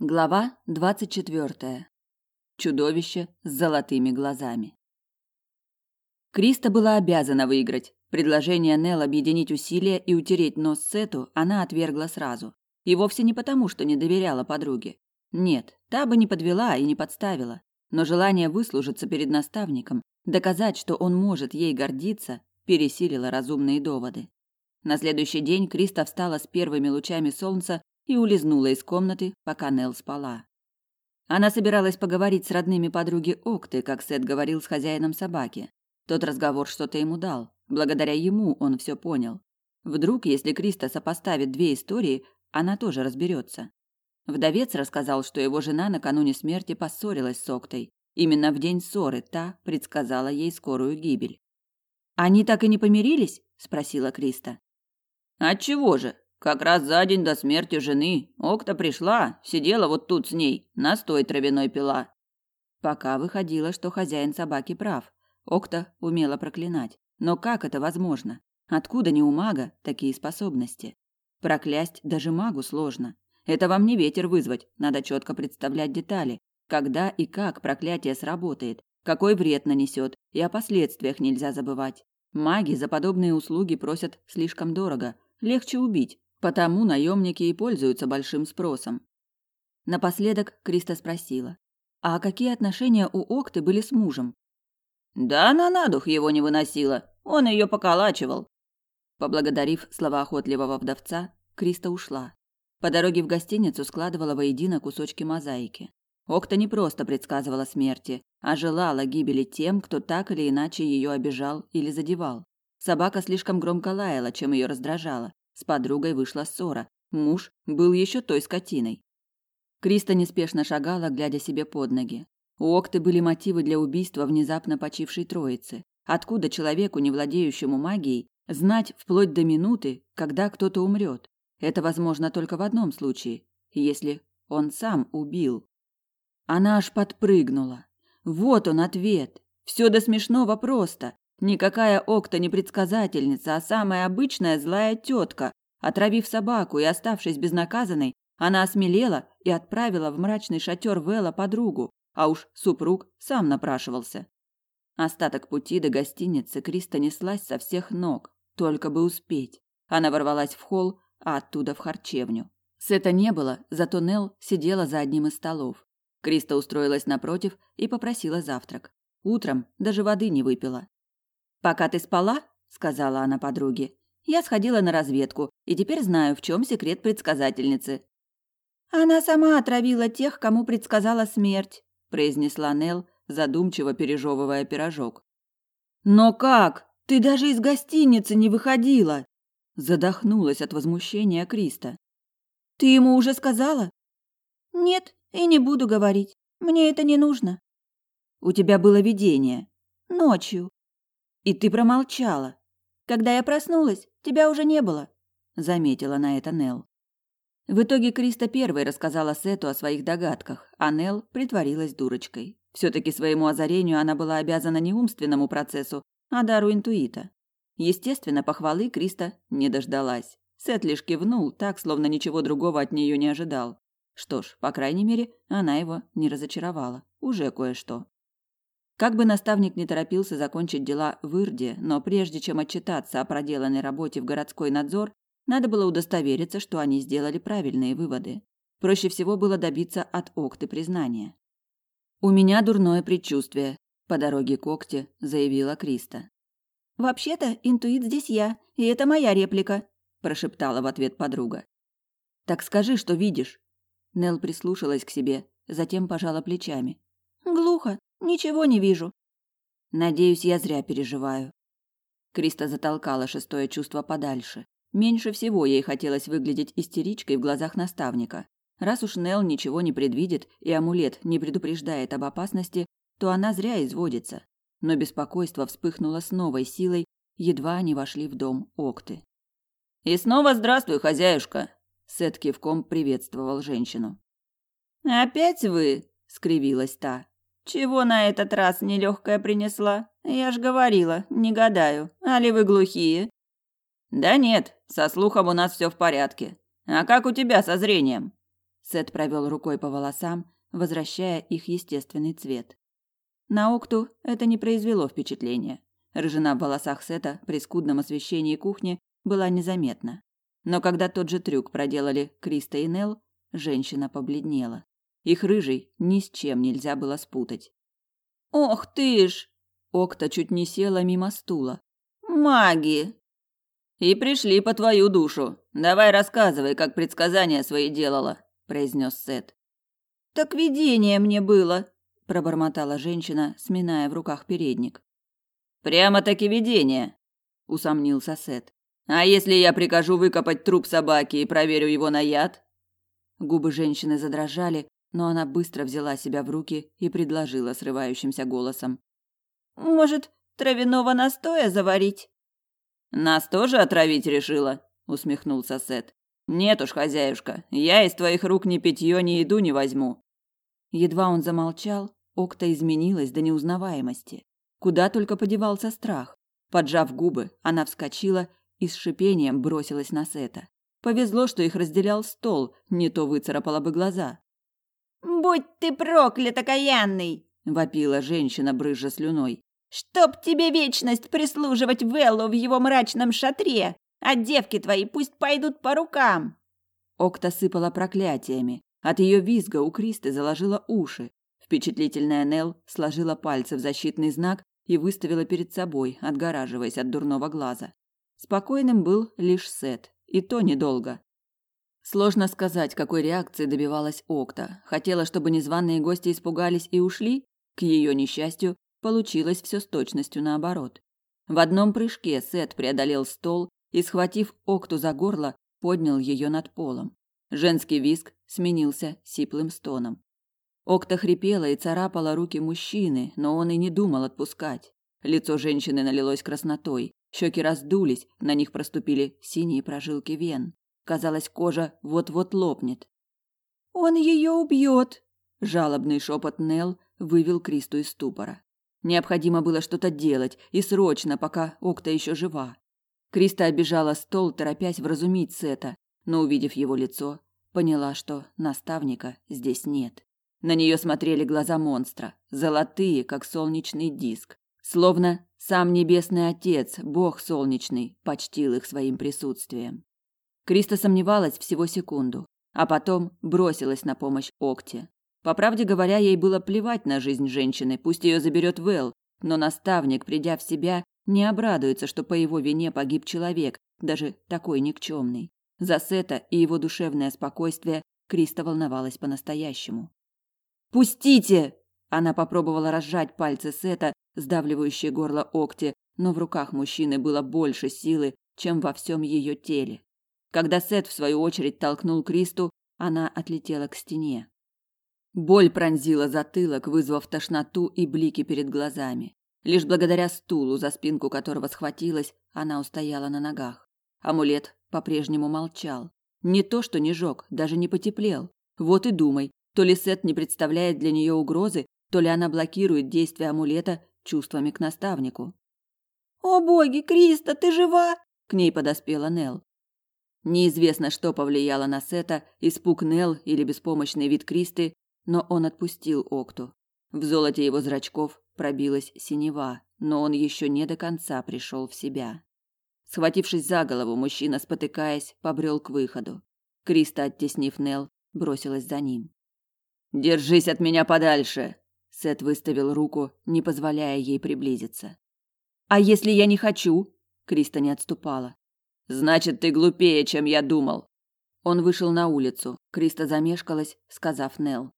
Глава двадцать четвертая. Чудовище с золотыми глазами. Криста была обязана выиграть. Предложение Нел объединить усилия и утереть нос Сету она отвергла сразу. И вовсе не потому, что не доверяла подруге. Нет, та бы не подвела и не подставила. Но желание выслужиться перед наставником, доказать, что он может ей гордиться, пересилило разумные доводы. На следующий день Криста встала с первыми лучами солнца и улизнула из комнаты, пока Нел спала. Она собиралась поговорить с родными подруги Окты, как Сет говорил с хозяином собаки. Тот разговор что-то ему дал. Благодаря ему он все понял. Вдруг, если Криста сопоставит две истории, она тоже разберется. Вдовец рассказал, что его жена накануне смерти поссорилась с Октой. Именно в день ссоры та предсказала ей скорую гибель. «Они так и не помирились?» – спросила Криста. «Отчего же? Как раз за день до смерти жены Окта пришла, сидела вот тут с ней, настой травяной пила. Пока выходило, что хозяин собаки прав. Окта умела проклинать. Но как это возможно? Откуда не у мага такие способности? Проклясть даже магу сложно. Это вам не ветер вызвать, надо четко представлять детали, когда и как проклятие сработает, какой вред нанесет, и о последствиях нельзя забывать. Маги за подобные услуги просят слишком дорого, легче убить, Потому наемники и пользуются большим спросом. Напоследок Криста спросила: "А какие отношения у Окты были с мужем?" "Да она на дух его не выносила. Он ее поколачивал". Поблагодарив слова охотливого вдовца, Криста ушла. По дороге в гостиницу складывала воедино кусочки мозаики. Окта не просто предсказывала смерти, а желала гибели тем, кто так или иначе ее обижал или задевал. Собака слишком громко лаяла, чем ее раздражала, с подругой вышла ссора. Муж был еще той скотиной. Криста неспешно шагала, глядя себе под ноги. У Окты были мотивы для убийства внезапно почившей троицы. Откуда человеку, не владеющему магией, знать вплоть до минуты, когда кто-то умрет? Это возможно только в одном случае, если он сам убил. Она аж подпрыгнула. Вот он ответ. Все до смешного просто. Никакая Окта не предсказательница, а самая обычная злая тетка. Отравив собаку и оставшись безнаказанной, она осмелела и отправила в мрачный шатер Вэлла подругу, а уж супруг сам напрашивался. Остаток пути до гостиницы Криста неслась со всех ног, только бы успеть. Она ворвалась в холл, а оттуда в харчевню. Сета не было, зато Нел сидела за одним из столов. Криста устроилась напротив и попросила завтрак. Утром даже воды не выпила. «Пока ты спала, — сказала она подруге, — я сходила на разведку и теперь знаю, в чем секрет предсказательницы». «Она сама отравила тех, кому предсказала смерть», — произнесла Нел, задумчиво пережевывая пирожок. «Но как? Ты даже из гостиницы не выходила!» Задохнулась от возмущения Криста. «Ты ему уже сказала?» «Нет, и не буду говорить. Мне это не нужно». «У тебя было видение?» «Ночью. И ты промолчала. Когда я проснулась, тебя уже не было, заметила на это Нел. В итоге Криста первой рассказала Сету о своих догадках, а Нел притворилась дурочкой. все таки своему озарению она была обязана не умственному процессу, а дару интуита. Естественно, похвалы Криста не дождалась. Сет лишь кивнул, так, словно ничего другого от нее не ожидал. Что ж, по крайней мере, она его не разочаровала. Уже кое-что. Как бы наставник не торопился закончить дела в Ирде, но прежде чем отчитаться о проделанной работе в городской надзор, надо было удостовериться, что они сделали правильные выводы. Проще всего было добиться от Окты признания. «У меня дурное предчувствие», – по дороге к Окте заявила Криста. «Вообще-то интуит здесь я, и это моя реплика», – прошептала в ответ подруга. «Так скажи, что видишь». Нел прислушалась к себе, затем пожала плечами. «Глухо. Ничего не вижу. Надеюсь, я зря переживаю. Криста затолкала шестое чувство подальше. Меньше всего ей хотелось выглядеть истеричкой в глазах наставника. Раз уж Нел ничего не предвидит и амулет не предупреждает об опасности, то она зря изводится. Но беспокойство вспыхнуло с новой силой, едва они вошли в дом Окты. «И снова здравствуй, хозяюшка!» Сет кивком приветствовал женщину. «Опять вы?» — скривилась та. Чего на этот раз нелегкая принесла? Я ж говорила, не гадаю. Али вы глухие? Да нет, со слухом у нас все в порядке. А как у тебя со зрением? Сет провел рукой по волосам, возвращая их естественный цвет. На Окту это не произвело впечатления. Рыжина в волосах Сета при скудном освещении кухни была незаметна. Но когда тот же трюк проделали Криста и Нел, женщина побледнела. Их рыжий ни с чем нельзя было спутать. «Ох ты ж!» Окта чуть не села мимо стула. «Маги!» «И пришли по твою душу. Давай рассказывай, как предсказания свои делала», – произнес Сет. «Так видение мне было», – пробормотала женщина, сминая в руках передник. «Прямо-таки видение», – усомнился Сет. «А если я прикажу выкопать труп собаки и проверю его на яд?» Губы женщины задрожали, но она быстро взяла себя в руки и предложила срывающимся голосом. «Может, травяного настоя заварить?» «Нас тоже отравить решила?» – усмехнулся Сет. «Нет уж, хозяюшка, я из твоих рук ни питье, ни еду не возьму». Едва он замолчал, Окта изменилась до неузнаваемости. Куда только подевался страх. Поджав губы, она вскочила и с шипением бросилась на Сета. Повезло, что их разделял стол, не то выцарапала бы глаза. «Будь ты проклят, окаянный!» – вопила женщина, брызжа слюной. «Чтоб тебе вечность прислуживать Веллу в его мрачном шатре, а девки твои пусть пойдут по рукам!» Окта сыпала проклятиями. От ее визга у Кристы заложила уши. Впечатлительная Нел сложила пальцы в защитный знак и выставила перед собой, отгораживаясь от дурного глаза. Спокойным был лишь Сет, и то недолго. Сложно сказать, какой реакции добивалась Окта. Хотела, чтобы незваные гости испугались и ушли? К ее несчастью, получилось все с точностью наоборот. В одном прыжке Сет преодолел стол и, схватив Окту за горло, поднял ее над полом. Женский визг сменился сиплым стоном. Окта хрипела и царапала руки мужчины, но он и не думал отпускать. Лицо женщины налилось краснотой, щеки раздулись, на них проступили синие прожилки вен. Казалось, кожа вот-вот лопнет. «Он ее убьет!» Жалобный шепот Нел вывел Кристу из ступора. Необходимо было что-то делать, и срочно, пока Окта еще жива. Криста обижала стол, торопясь вразумить Сета, но, увидев его лицо, поняла, что наставника здесь нет. На нее смотрели глаза монстра, золотые, как солнечный диск. Словно сам Небесный Отец, Бог Солнечный, почтил их своим присутствием. Криста сомневалась всего секунду, а потом бросилась на помощь Окте. По правде говоря, ей было плевать на жизнь женщины, пусть ее заберет Вэл, но наставник, придя в себя, не обрадуется, что по его вине погиб человек, даже такой никчемный. За Сета и его душевное спокойствие Криста волновалась по-настоящему. «Пустите!» Она попробовала разжать пальцы Сета, сдавливающие горло Окте, но в руках мужчины было больше силы, чем во всем ее теле. Когда Сет в свою очередь толкнул Кристу, она отлетела к стене. Боль пронзила затылок, вызвав тошноту и блики перед глазами. Лишь благодаря стулу, за спинку которого схватилась, она устояла на ногах. Амулет по-прежнему молчал. Не то, что не жёг, даже не потеплел. Вот и думай, то ли Сет не представляет для нее угрозы, то ли она блокирует действие амулета чувствами к наставнику. «О боги, Криста, ты жива?» К ней подоспела Нел. Неизвестно, что повлияло на Сета, испуг Нел или беспомощный вид Кристы, но он отпустил Окту. В золоте его зрачков пробилась синева, но он еще не до конца пришел в себя. Схватившись за голову, мужчина, спотыкаясь, побрел к выходу. Криста, оттеснив Нел, бросилась за ним. «Держись от меня подальше!» Сет выставил руку, не позволяя ей приблизиться. «А если я не хочу?» Криста не отступала. Значит, ты глупее, чем я думал. Он вышел на улицу. Криста замешкалась, сказав Нел: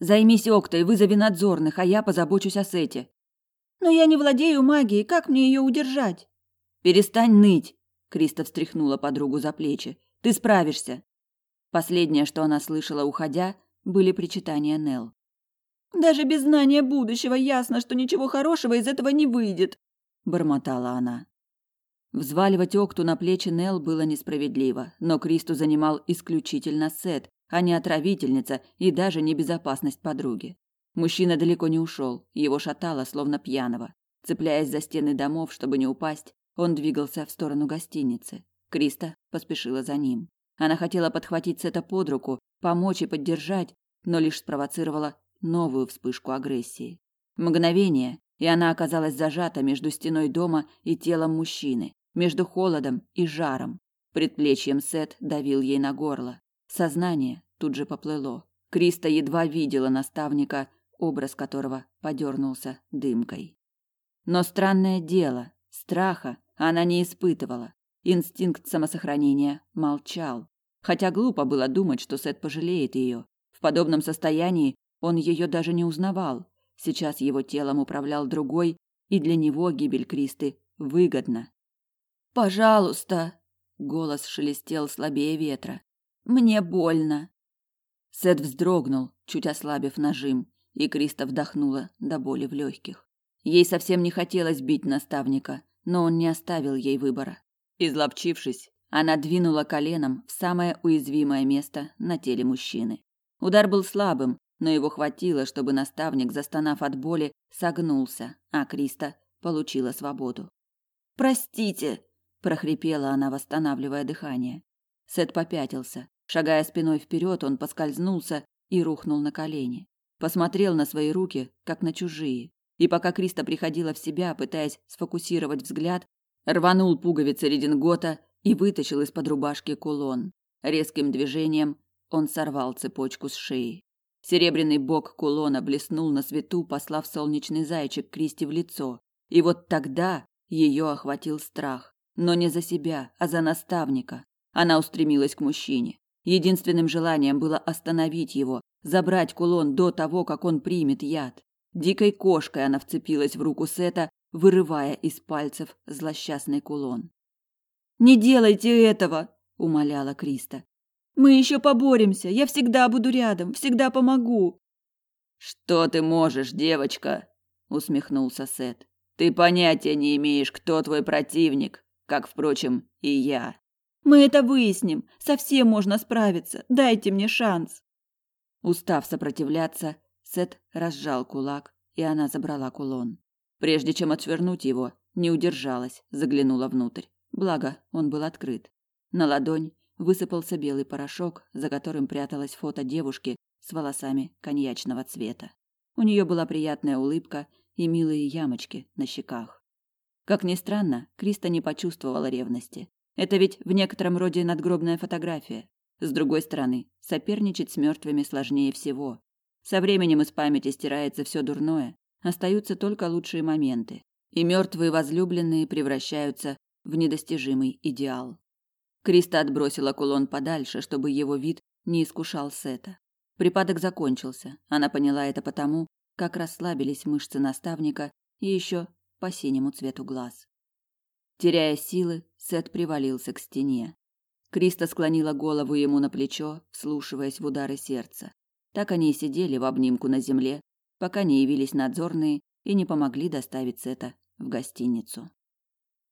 "Займись Октой, вызови надзорных, а я позабочусь о Сете". "Но я не владею магией, как мне ее удержать?" "Перестань ныть", Криста встряхнула подругу за плечи. "Ты справишься". Последнее, что она слышала, уходя, были причитания Нел. Даже без знания будущего ясно, что ничего хорошего из этого не выйдет, бормотала она. Взваливать Окту на плечи Нел было несправедливо, но Кристу занимал исключительно Сет, а не отравительница и даже не безопасность подруги. Мужчина далеко не ушел, его шатало, словно пьяного. Цепляясь за стены домов, чтобы не упасть, он двигался в сторону гостиницы. Криста поспешила за ним. Она хотела подхватить Сета под руку, помочь и поддержать, но лишь спровоцировала новую вспышку агрессии. Мгновение, и она оказалась зажата между стеной дома и телом мужчины, между холодом и жаром. Предплечьем Сет давил ей на горло. Сознание тут же поплыло. Криста едва видела наставника, образ которого подернулся дымкой. Но странное дело, страха она не испытывала. Инстинкт самосохранения молчал. Хотя глупо было думать, что Сет пожалеет ее. В подобном состоянии он ее даже не узнавал. Сейчас его телом управлял другой, и для него гибель Кристы выгодна. «Пожалуйста!» — голос шелестел слабее ветра. «Мне больно!» Сет вздрогнул, чуть ослабив нажим, и Криста вдохнула до боли в легких. Ей совсем не хотелось бить наставника, но он не оставил ей выбора. Изловчившись, она двинула коленом в самое уязвимое место на теле мужчины. Удар был слабым, но его хватило, чтобы наставник, застонав от боли, согнулся, а Криста получила свободу. «Простите!» – прохрипела она, восстанавливая дыхание. Сет попятился. Шагая спиной вперед, он поскользнулся и рухнул на колени. Посмотрел на свои руки, как на чужие. И пока Криста приходила в себя, пытаясь сфокусировать взгляд, рванул пуговицы редингота и вытащил из-под рубашки кулон. Резким движением он сорвал цепочку с шеи. Серебряный бок кулона блеснул на свету, послав солнечный зайчик Кристи в лицо. И вот тогда ее охватил страх, но не за себя, а за наставника. Она устремилась к мужчине. Единственным желанием было остановить его, забрать кулон до того, как он примет яд. Дикой кошкой она вцепилась в руку Сета, вырывая из пальцев злосчастный кулон. «Не делайте этого!» – умоляла Криста. Мы еще поборемся. Я всегда буду рядом, всегда помогу. Что ты можешь, девочка? усмехнулся Сет. Ты понятия не имеешь, кто твой противник, как впрочем и я. Мы это выясним. Совсем можно справиться. Дайте мне шанс. Устав сопротивляться, Сет разжал кулак, и она забрала кулон. Прежде чем отшвырнуть его, не удержалась, заглянула внутрь. Благо, он был открыт. На ладонь высыпался белый порошок, за которым пряталось фото девушки с волосами коньячного цвета. У нее была приятная улыбка и милые ямочки на щеках. Как ни странно, Криста не почувствовала ревности. Это ведь в некотором роде надгробная фотография. С другой стороны, соперничать с мертвыми сложнее всего. Со временем из памяти стирается все дурное, остаются только лучшие моменты, и мертвые возлюбленные превращаются в недостижимый идеал. Криста отбросила кулон подальше, чтобы его вид не искушал Сета. Припадок закончился. Она поняла это потому, как расслабились мышцы наставника и еще по синему цвету глаз. Теряя силы, Сет привалился к стене. Криста склонила голову ему на плечо, вслушиваясь в удары сердца. Так они и сидели в обнимку на земле, пока не явились надзорные и не помогли доставить Сета в гостиницу.